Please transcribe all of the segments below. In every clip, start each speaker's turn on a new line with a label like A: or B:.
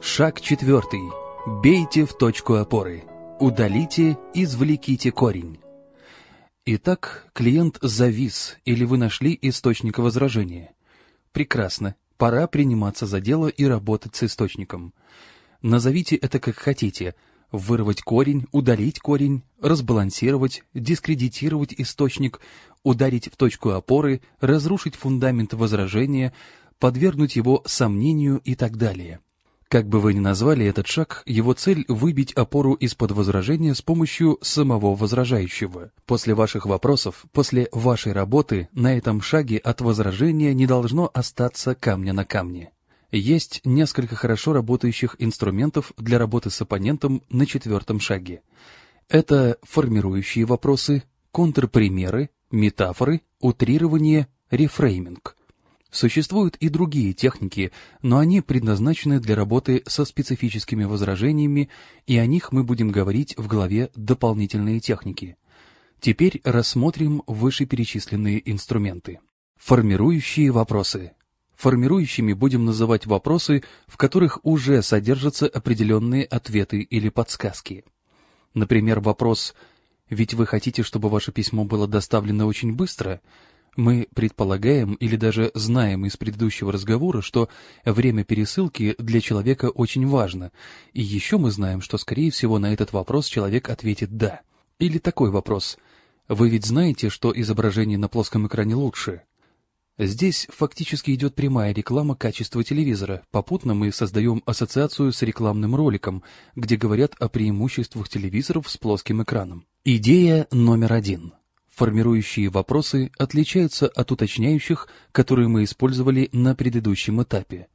A: Шаг четвертый. Бейте в точку опоры. Удалите, извлеките корень. Итак, клиент завис, или вы нашли источник возражения. Прекрасно. Пора приниматься за дело и работать с источником. Назовите это как хотите. Вырвать корень, удалить корень, разбалансировать, дискредитировать источник, ударить в точку опоры, разрушить фундамент возражения, подвергнуть его сомнению и так далее. Как бы вы ни назвали этот шаг, его цель – выбить опору из-под возражения с помощью самого возражающего. После ваших вопросов, после вашей работы, на этом шаге от возражения не должно остаться камня на камне. Есть несколько хорошо работающих инструментов для работы с оппонентом на четвертом шаге. Это формирующие вопросы, контрпримеры, метафоры, утрирование, рефрейминг. Существуют и другие техники, но они предназначены для работы со специфическими возражениями, и о них мы будем говорить в главе «Дополнительные техники». Теперь рассмотрим вышеперечисленные инструменты. Формирующие вопросы. Формирующими будем называть вопросы, в которых уже содержатся определенные ответы или подсказки. Например, вопрос «Ведь вы хотите, чтобы ваше письмо было доставлено очень быстро?» Мы предполагаем или даже знаем из предыдущего разговора, что время пересылки для человека очень важно, и еще мы знаем, что, скорее всего, на этот вопрос человек ответит «да». Или такой вопрос «Вы ведь знаете, что изображение на плоском экране лучше?» Здесь фактически идет прямая реклама качества телевизора. Попутно мы создаем ассоциацию с рекламным роликом, где говорят о преимуществах телевизоров с плоским экраном. Идея номер один. Формирующие вопросы отличаются от уточняющих, которые мы использовали на предыдущем этапе.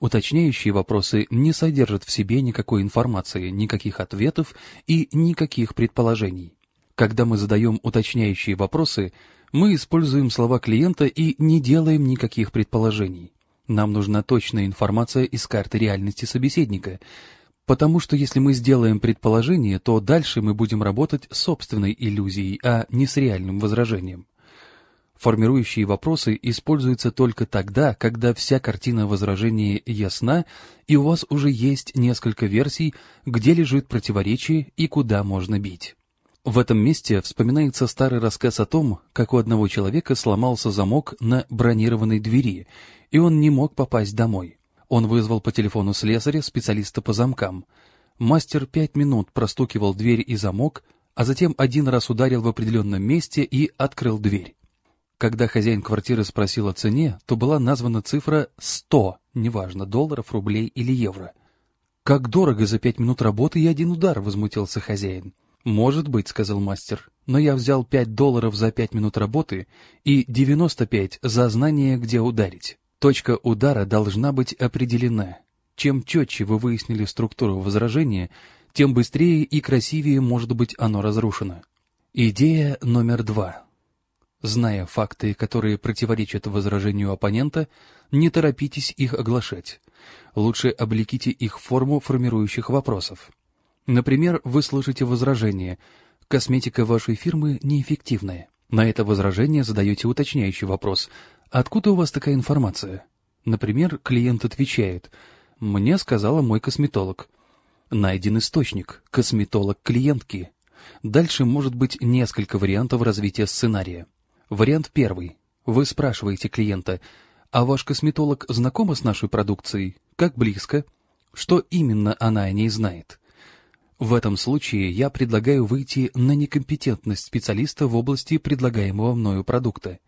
A: Уточняющие вопросы не содержат в себе никакой информации, никаких ответов и никаких предположений. Когда мы задаем уточняющие вопросы, мы используем слова клиента и не делаем никаких предположений. Нам нужна точная информация из карты реальности собеседника, Потому что если мы сделаем предположение, то дальше мы будем работать с собственной иллюзией, а не с реальным возражением. Формирующие вопросы используются только тогда, когда вся картина возражения ясна, и у вас уже есть несколько версий, где лежит противоречие и куда можно бить. В этом месте вспоминается старый рассказ о том, как у одного человека сломался замок на бронированной двери, и он не мог попасть домой. Он вызвал по телефону слесаря, специалиста по замкам. Мастер пять минут простукивал дверь и замок, а затем один раз ударил в определенном месте и открыл дверь. Когда хозяин квартиры спросил о цене, то была названа цифра 100, неважно, долларов, рублей или евро. «Как дорого за пять минут работы и один удар!» — возмутился хозяин. «Может быть», — сказал мастер, — «но я взял пять долларов за пять минут работы и девяносто пять за знание, где ударить». Точка удара должна быть определена. Чем четче вы выяснили структуру возражения, тем быстрее и красивее может быть оно разрушено. Идея номер два. Зная факты, которые противоречат возражению оппонента, не торопитесь их оглашать. Лучше облеките их в форму формирующих вопросов. Например, вы слышите возражение «Косметика вашей фирмы неэффективная». На это возражение задаете уточняющий вопрос Откуда у вас такая информация? Например, клиент отвечает, мне сказала мой косметолог. Найден источник, косметолог клиентки. Дальше может быть несколько вариантов развития сценария. Вариант первый. Вы спрашиваете клиента, а ваш косметолог знакома с нашей продукцией? Как близко? Что именно она о ней знает? В этом случае я предлагаю выйти на некомпетентность специалиста в области предлагаемого мною продукта.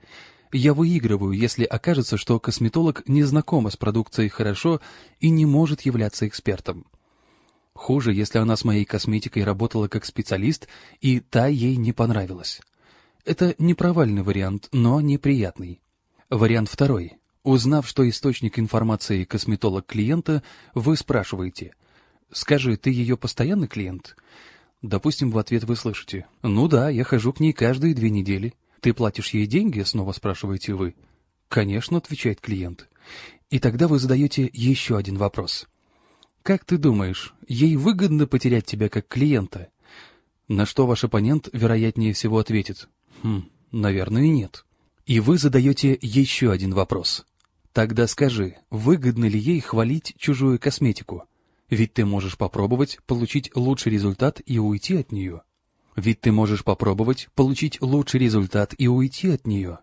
A: Я выигрываю, если окажется, что косметолог не знакома с продукцией хорошо и не может являться экспертом. Хуже, если она с моей косметикой работала как специалист, и та ей не понравилась. Это не провальный вариант, но неприятный. Вариант второй. Узнав, что источник информации косметолог клиента, вы спрашиваете, «Скажи, ты ее постоянный клиент?» Допустим, в ответ вы слышите, «Ну да, я хожу к ней каждые две недели». «Ты платишь ей деньги?» — снова спрашиваете вы. «Конечно», — отвечает клиент. И тогда вы задаете еще один вопрос. «Как ты думаешь, ей выгодно потерять тебя как клиента?» На что ваш оппонент, вероятнее всего, ответит. «Хм, наверное, нет». И вы задаете еще один вопрос. Тогда скажи, выгодно ли ей хвалить чужую косметику? Ведь ты можешь попробовать получить лучший результат и уйти от нее. Ведь ты можешь попробовать получить лучший результат и уйти от нее.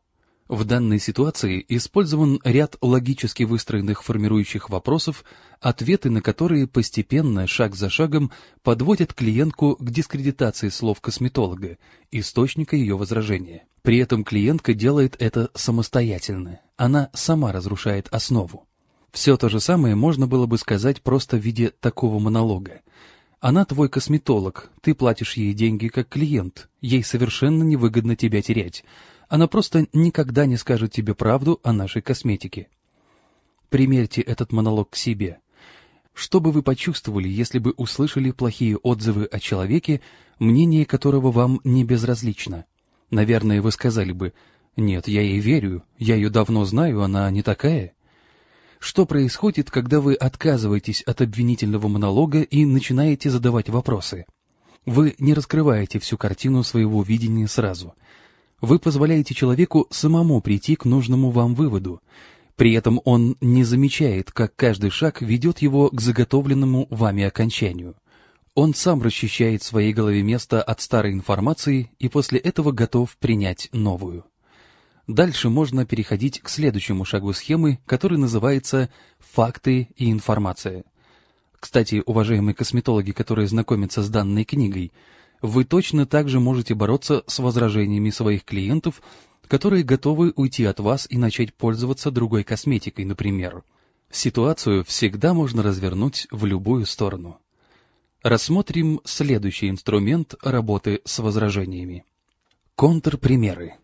A: В данной ситуации использован ряд логически выстроенных формирующих вопросов, ответы на которые постепенно, шаг за шагом, подводят клиентку к дискредитации слов косметолога, источника ее возражения. При этом клиентка делает это самостоятельно, она сама разрушает основу. Все то же самое можно было бы сказать просто в виде такого монолога. Она твой косметолог, ты платишь ей деньги как клиент, ей совершенно невыгодно тебя терять – она просто никогда не скажет тебе правду о нашей косметике. Примерьте этот монолог к себе. Что бы вы почувствовали, если бы услышали плохие отзывы о человеке, мнение которого вам не безразлично? Наверное, вы сказали бы, «Нет, я ей верю, я ее давно знаю, она не такая». Что происходит, когда вы отказываетесь от обвинительного монолога и начинаете задавать вопросы? Вы не раскрываете всю картину своего видения сразу – вы позволяете человеку самому прийти к нужному вам выводу. При этом он не замечает, как каждый шаг ведет его к заготовленному вами окончанию. Он сам расчищает в своей голове место от старой информации и после этого готов принять новую. Дальше можно переходить к следующему шагу схемы, который называется «факты и информация». Кстати, уважаемые косметологи, которые знакомятся с данной книгой, вы точно так же можете бороться с возражениями своих клиентов, которые готовы уйти от вас и начать пользоваться другой косметикой, например. Ситуацию всегда можно развернуть в любую сторону. Рассмотрим следующий инструмент работы с возражениями. Контрпримеры.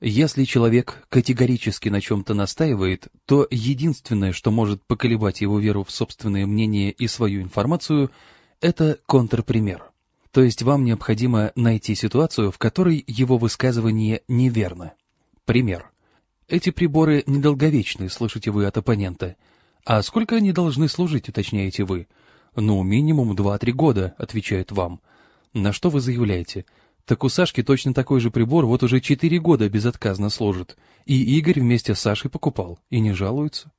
A: Если человек категорически на чем-то настаивает, то единственное, что может поколебать его веру в собственное мнение и свою информацию, это контрпример. То есть вам необходимо найти ситуацию, в которой его высказывание неверно. Пример. Эти приборы недолговечны, слышите вы от оппонента. А сколько они должны служить, уточняете вы? Ну, минимум 2-3 года, отвечают вам. На что вы заявляете? Так у Сашки точно такой же прибор вот уже 4 года безотказно служит. И Игорь вместе с Сашей покупал, и не жалуется.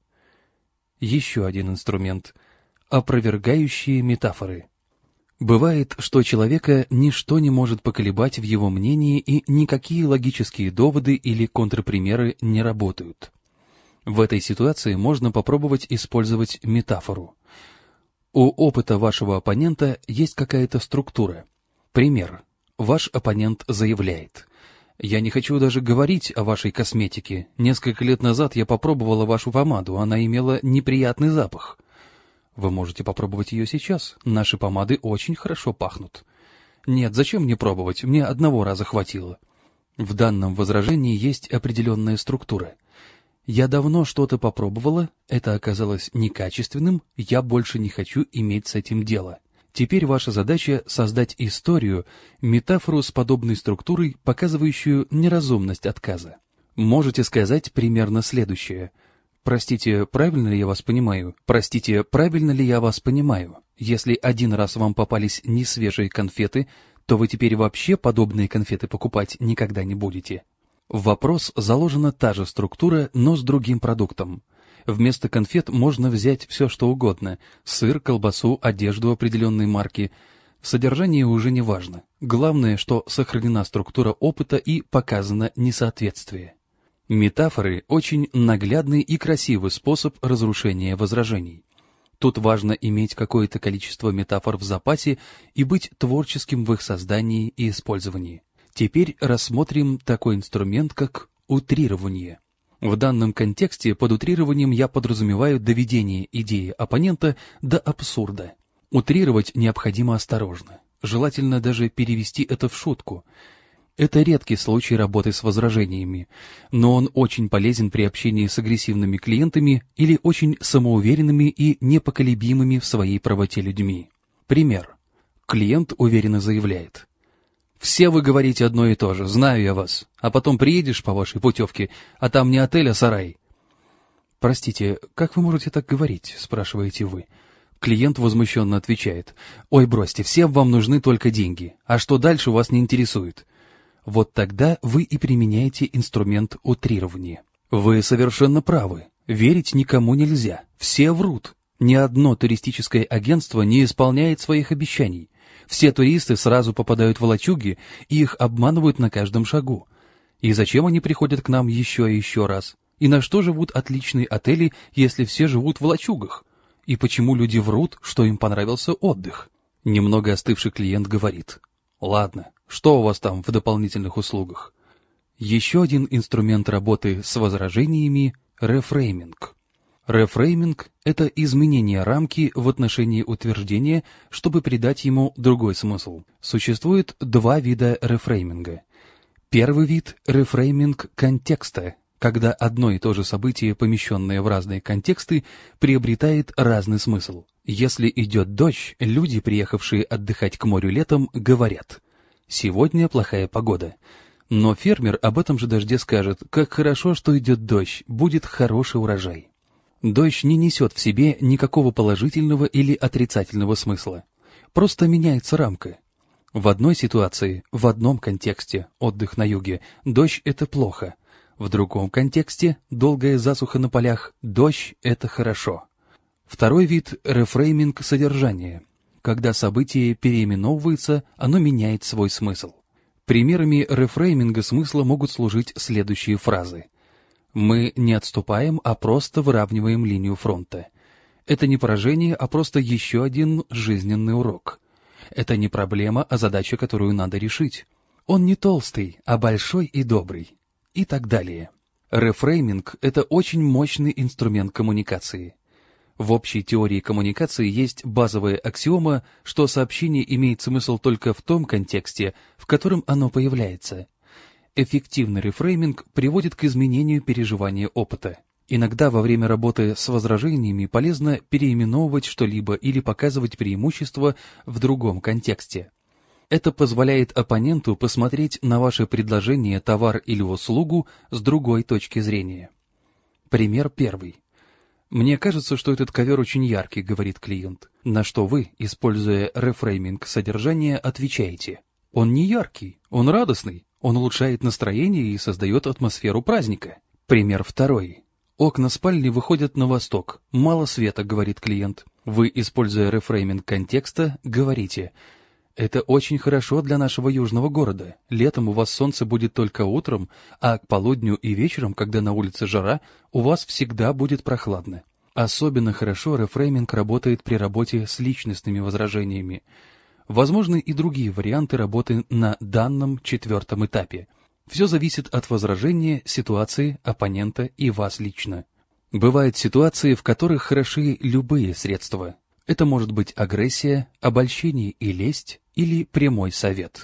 A: Еще один инструмент. Опровергающие метафоры. Бывает, что человека ничто не может поколебать в его мнении и никакие логические доводы или контрпримеры не работают. В этой ситуации можно попробовать использовать метафору. У опыта вашего оппонента есть какая-то структура. Пример. Ваш оппонент заявляет. «Я не хочу даже говорить о вашей косметике. Несколько лет назад я попробовала вашу помаду, она имела неприятный запах. Вы можете попробовать ее сейчас. Наши помады очень хорошо пахнут. Нет, зачем мне пробовать? Мне одного раза хватило. В данном возражении есть определенная структура. Я давно что-то попробовала, это оказалось некачественным, я больше не хочу иметь с этим дело. Теперь ваша задача создать историю, метафору с подобной структурой, показывающую неразумность отказа. Можете сказать примерно следующее – Простите, правильно ли я вас понимаю? Простите, правильно ли я вас понимаю? Если один раз вам попались несвежие конфеты, то вы теперь вообще подобные конфеты покупать никогда не будете. В вопрос заложена та же структура, но с другим продуктом. Вместо конфет можно взять все, что угодно – сыр, колбасу, одежду определенной марки. Содержание уже не важно. Главное, что сохранена структура опыта и показано несоответствие. Метафоры – очень наглядный и красивый способ разрушения возражений. Тут важно иметь какое-то количество метафор в запасе и быть творческим в их создании и использовании. Теперь рассмотрим такой инструмент, как утрирование. В данном контексте под утрированием я подразумеваю доведение идеи оппонента до абсурда. Утрировать необходимо осторожно. Желательно даже перевести это в шутку – это редкий случай работы с возражениями, но он очень полезен при общении с агрессивными клиентами или очень самоуверенными и непоколебимыми в своей правоте людьми. Пример. Клиент уверенно заявляет. «Все вы говорите одно и то же, знаю я вас, а потом приедешь по вашей путевке, а там не отель, а сарай». «Простите, как вы можете так говорить?» – спрашиваете вы. Клиент возмущенно отвечает. «Ой, бросьте, всем вам нужны только деньги, а что дальше вас не интересует». Вот тогда вы и применяете инструмент утрирования. Вы совершенно правы. Верить никому нельзя. Все врут. Ни одно туристическое агентство не исполняет своих обещаний. Все туристы сразу попадают в лачуги, и их обманывают на каждом шагу. И зачем они приходят к нам еще и еще раз? И на что живут отличные отели, если все живут в лачугах? И почему люди врут, что им понравился отдых? Немного остывший клиент говорит. Ладно, что у вас там в дополнительных услугах? Еще один инструмент работы с возражениями – рефрейминг. Рефрейминг – это изменение рамки в отношении утверждения, чтобы придать ему другой смысл. Существует два вида рефрейминга. Первый вид – рефрейминг контекста, когда одно и то же событие, помещенное в разные контексты, приобретает разный смысл. Если идет дождь, люди, приехавшие отдыхать к морю летом, говорят «Сегодня плохая погода». Но фермер об этом же дожде скажет, как хорошо, что идет дождь, будет хороший урожай. Дождь не несет в себе никакого положительного или отрицательного смысла. Просто меняется рамка. В одной ситуации, в одном контексте, отдых на юге, дождь – это плохо. В другом контексте, долгая засуха на полях, дождь – это хорошо. Второй вид – рефрейминг содержания. Когда событие переименовывается, оно меняет свой смысл. Примерами рефрейминга смысла могут служить следующие фразы. Мы не отступаем, а просто выравниваем линию фронта. Это не поражение, а просто еще один жизненный урок. Это не проблема, а задача, которую надо решить. Он не толстый, а большой и добрый. И так далее. Рефрейминг – это очень мощный инструмент коммуникации. В общей теории коммуникации есть базовая аксиома, что сообщение имеет смысл только в том контексте, в котором оно появляется. Эффективный рефрейминг приводит к изменению переживания опыта. Иногда во время работы с возражениями полезно переименовывать что-либо или показывать преимущество в другом контексте. Это позволяет оппоненту посмотреть на ваше предложение, товар или услугу с другой точки зрения. Пример первый. «Мне кажется, что этот ковер очень яркий», — говорит клиент. На что вы, используя рефрейминг содержания, отвечаете. «Он не яркий, он радостный, он улучшает настроение и создает атмосферу праздника». Пример второй. Окна спальни выходят на восток. Мало света, говорит клиент. Вы, используя рефрейминг контекста, говорите это очень хорошо для нашего южного города. Летом у вас солнце будет только утром, а к полудню и вечером, когда на улице жара, у вас всегда будет прохладно. Особенно хорошо рефрейминг работает при работе с личностными возражениями. Возможны и другие варианты работы на данном четвертом этапе. Все зависит от возражения, ситуации, оппонента и вас лично. Бывают ситуации, в которых хороши любые средства. Это может быть агрессия, обольщение и лесть, или прямой совет.